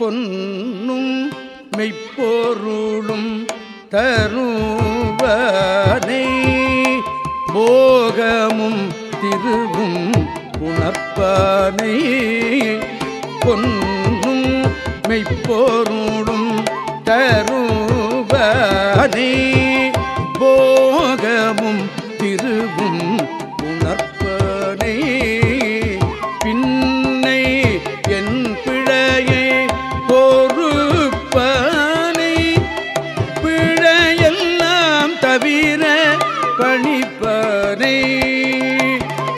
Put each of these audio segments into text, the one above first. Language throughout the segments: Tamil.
பொன்னும் மெய்ப்பொருளும் தருவனை போகமும் திருவும் உணர்ப்பானை பொன்னும் மெய்ப்பொருளும் தருவனை போகமும் திருவும் பிடிப்பனை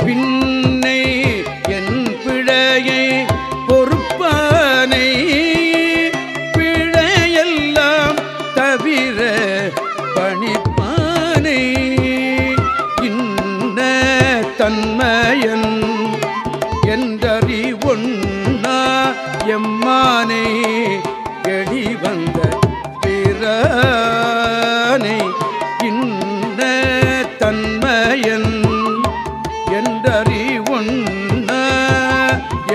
பின்னை என் பிழையை பொறுப்பனை. பிழையெல்லாம் தவிர பணிப்பானை. இன்ன தன்மையன் என்றறி ஒன்னா எம்மானே. என்றறி உண்ண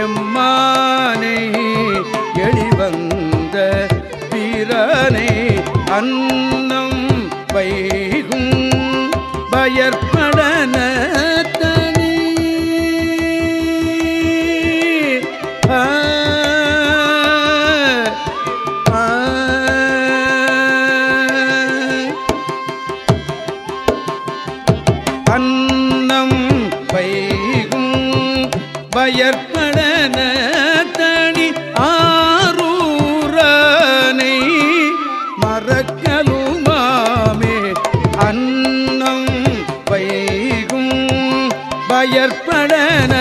எம்மானை எளிவந்த பிறனை அன்னம் வைகும் பயற்படன ஆ. அன்னம் வைகும் பயற்படன தனி ஆரூரனை மறக்கலுமாமே. அன்னம் வைகும் பயற்படன